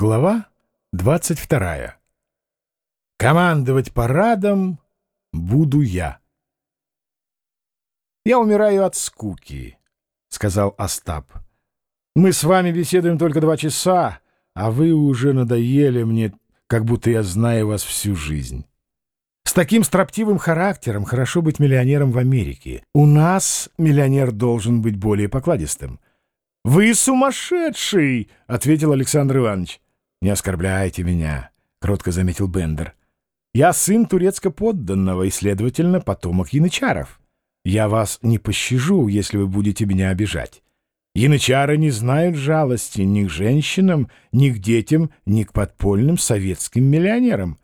Глава 22. Командовать парадом буду я. «Я умираю от скуки», — сказал Остап. «Мы с вами беседуем только два часа, а вы уже надоели мне, как будто я знаю вас всю жизнь. С таким строптивым характером хорошо быть миллионером в Америке. У нас миллионер должен быть более покладистым». «Вы сумасшедший!» — ответил Александр Иванович. «Не оскорбляйте меня», — кротко заметил Бендер. «Я сын турецко-подданного и, следовательно, потомок янычаров. Я вас не пощажу, если вы будете меня обижать. Янычары не знают жалости ни к женщинам, ни к детям, ни к подпольным советским миллионерам».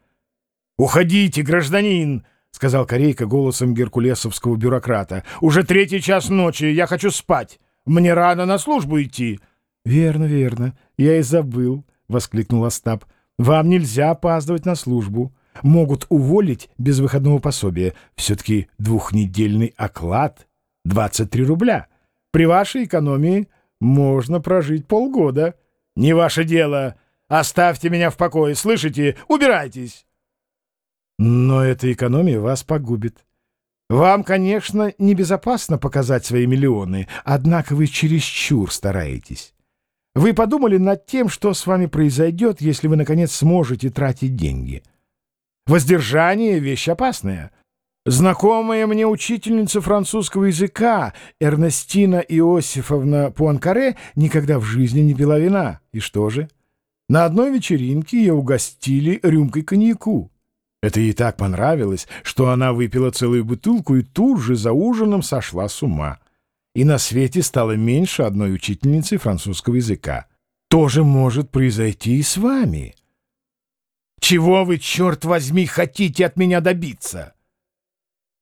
«Уходите, гражданин!» — сказал Корейка голосом геркулесовского бюрократа. «Уже третий час ночи, я хочу спать. Мне рано на службу идти». «Верно, верно. Я и забыл», — воскликнул Остап. «Вам нельзя опаздывать на службу. Могут уволить без выходного пособия. Все-таки двухнедельный оклад — 23 рубля. При вашей экономии можно прожить полгода. Не ваше дело. Оставьте меня в покое, слышите? Убирайтесь!» «Но эта экономия вас погубит. Вам, конечно, небезопасно показать свои миллионы, однако вы чересчур стараетесь. Вы подумали над тем, что с вами произойдет, если вы, наконец, сможете тратить деньги. Воздержание — вещь опасная. Знакомая мне учительница французского языка Эрнестина Иосифовна Пуанкаре никогда в жизни не пила вина. И что же? На одной вечеринке ее угостили рюмкой коньяку. Это ей так понравилось, что она выпила целую бутылку и тут же за ужином сошла с ума. И на свете стало меньше одной учительницы французского языка. То же может произойти и с вами. Чего вы, черт возьми, хотите от меня добиться?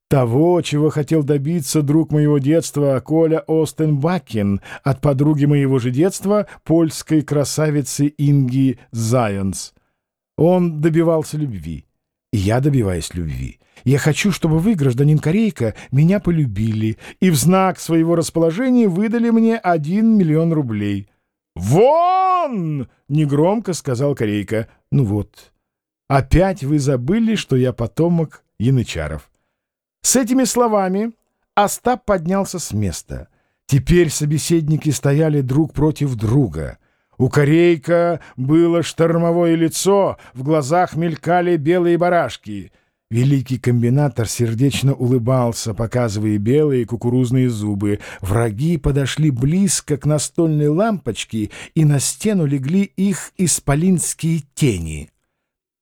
Того, чего хотел добиться друг моего детства Коля Остенбакин от подруги моего же детства, польской красавицы Инги Зайенс. Он добивался любви. И я добиваюсь любви. Я хочу, чтобы вы, гражданин Корейка, меня полюбили и в знак своего расположения выдали мне один миллион рублей. «Вон!» — негромко сказал Корейка. «Ну вот, опять вы забыли, что я потомок янычаров». С этими словами Остап поднялся с места. Теперь собеседники стояли друг против друга — у Корейка было штормовое лицо, в глазах мелькали белые барашки. Великий комбинатор сердечно улыбался, показывая белые кукурузные зубы. Враги подошли близко к настольной лампочке, и на стену легли их исполинские тени.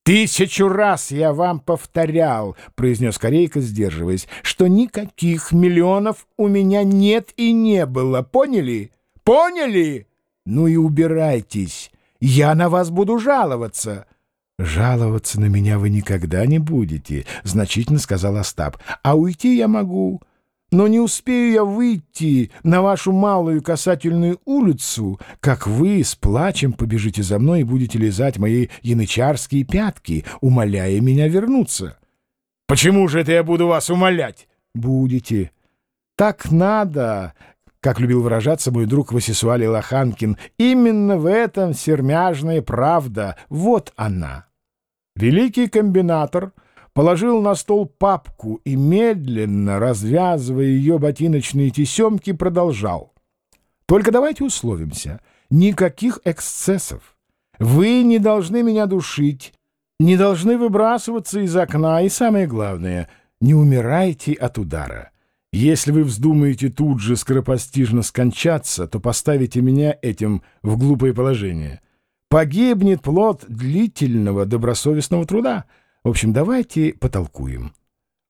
«Тысячу раз я вам повторял», — произнес Корейка, сдерживаясь, «что никаких миллионов у меня нет и не было. Поняли? Поняли?» «Ну и убирайтесь! Я на вас буду жаловаться!» «Жаловаться на меня вы никогда не будете», — значительно сказал Остап. «А уйти я могу. Но не успею я выйти на вашу малую касательную улицу, как вы с плачем побежите за мной и будете лизать мои янычарские пятки, умоляя меня вернуться». «Почему же это я буду вас умолять?» «Будете». «Так надо, как любил выражаться мой друг Васисуали Лоханкин, именно в этом сермяжная правда, вот она. Великий комбинатор положил на стол папку и, медленно развязывая ее ботиночные тесемки, продолжал. «Только давайте условимся. Никаких эксцессов. Вы не должны меня душить, не должны выбрасываться из окна, и самое главное, не умирайте от удара». Если вы вздумаете тут же скоропостижно скончаться, то поставите меня этим в глупое положение. Погибнет плод длительного добросовестного труда. В общем, давайте потолкуем.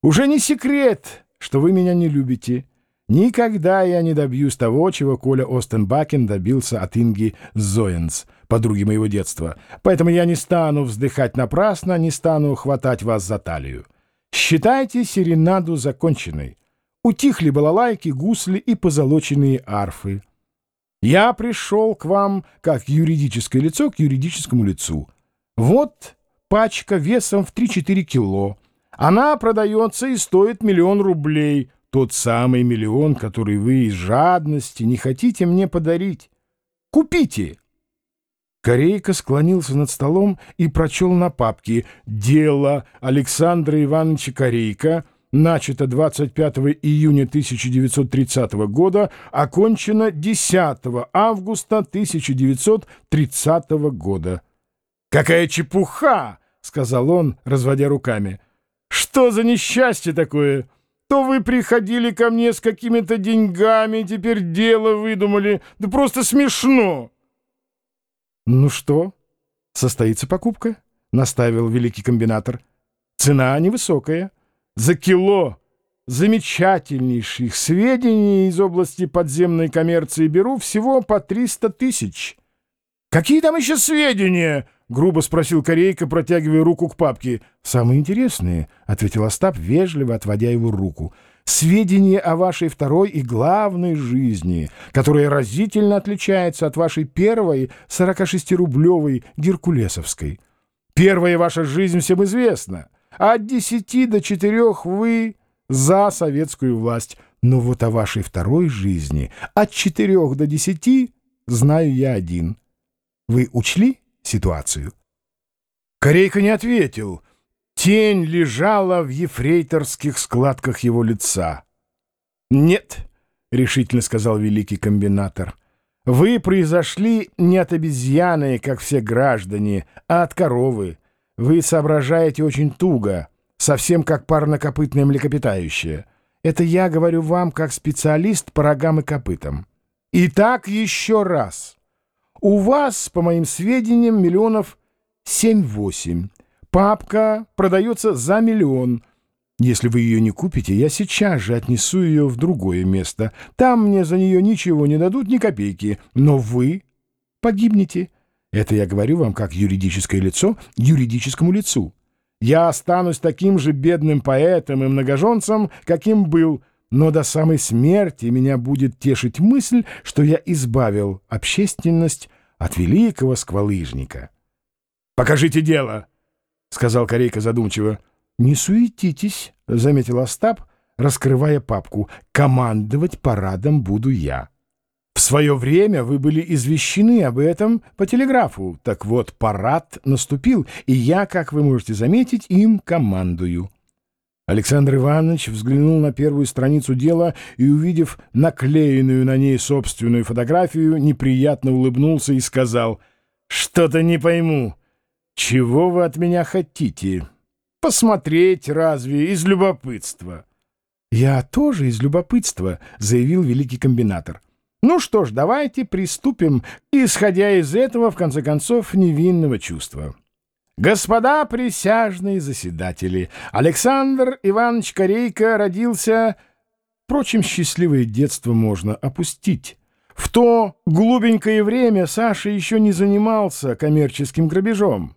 Уже не секрет, что вы меня не любите. Никогда я не добьюсь того, чего Коля Остенбакен добился от Инги Зоенс, подруги моего детства. Поэтому я не стану вздыхать напрасно, не стану хватать вас за талию. Считайте серенаду законченной. Утихли балалайки, гусли и позолоченные арфы. Я пришел к вам как юридическое лицо к юридическому лицу. Вот пачка весом в 3-4 кило. Она продается и стоит миллион рублей. Тот самый миллион, который вы из жадности не хотите мне подарить. Купите. Корейка склонился над столом и прочел на папке «Дело Александра Ивановича Корейка» начато 25 июня 1930 года, окончено 10 августа 1930 года. «Какая чепуха!» — сказал он, разводя руками. «Что за несчастье такое? То вы приходили ко мне с какими-то деньгами, теперь дело выдумали. Да просто смешно!» «Ну что, состоится покупка?» — наставил великий комбинатор. «Цена невысокая» за кило замечательнейших сведений из области подземной коммерции беру всего по 300 тысяч. «Какие там еще сведения?» — грубо спросил Корейка, протягивая руку к папке. «Самые интересные», — ответил Остап, вежливо отводя его руку. «Сведения о вашей второй и главной жизни, которая разительно отличается от вашей первой 46-рублевой геркулесовской. Первая ваша жизнь всем известна». От десяти до четырех вы за советскую власть. Но вот о вашей второй жизни от четырех до десяти знаю я один. Вы учли ситуацию? Корейка не ответил. Тень лежала в ефрейторских складках его лица. «Нет», — решительно сказал великий комбинатор, — «вы произошли не от обезьяны, как все граждане, а от коровы». Вы соображаете очень туго, совсем как парнокопытное млекопитающее. Это я говорю вам как специалист по рогам и копытам. Итак, еще раз. У вас, по моим сведениям, миллионов 7-8. Папка продается за миллион. Если вы ее не купите, я сейчас же отнесу ее в другое место. Там мне за нее ничего не дадут, ни копейки. Но вы погибнете. Это я говорю вам как юридическое лицо юридическому лицу. Я останусь таким же бедным поэтом и многоженцем, каким был, но до самой смерти меня будет тешить мысль, что я избавил общественность от великого сквалыжника. «Покажите дело!» — сказал Корейка задумчиво. «Не суетитесь», — заметил Остап, раскрывая папку. «Командовать парадом буду я». В свое время вы были извещены об этом по телеграфу. Так вот, парад наступил, и я, как вы можете заметить, им командую. Александр Иванович взглянул на первую страницу дела и, увидев наклеенную на ней собственную фотографию, неприятно улыбнулся и сказал, «Что-то не пойму. Чего вы от меня хотите? Посмотреть разве из любопытства?» «Я тоже из любопытства», — заявил великий комбинатор. Ну что ж, давайте приступим, исходя из этого, в конце концов, невинного чувства. Господа присяжные заседатели, Александр Иванович Корейко родился... Впрочем, счастливое детство можно опустить. В то глубенькое время Саша еще не занимался коммерческим грабежом.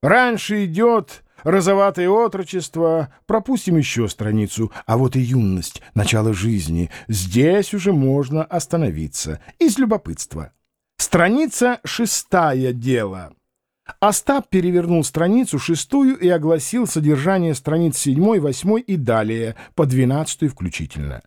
Раньше идет розоватое отрочество, пропустим еще страницу, а вот и юность, начало жизни, здесь уже можно остановиться, из любопытства. Страница шестая дело. Остап перевернул страницу шестую и огласил содержание страниц седьмой, восьмой и далее, по двенадцатую включительно.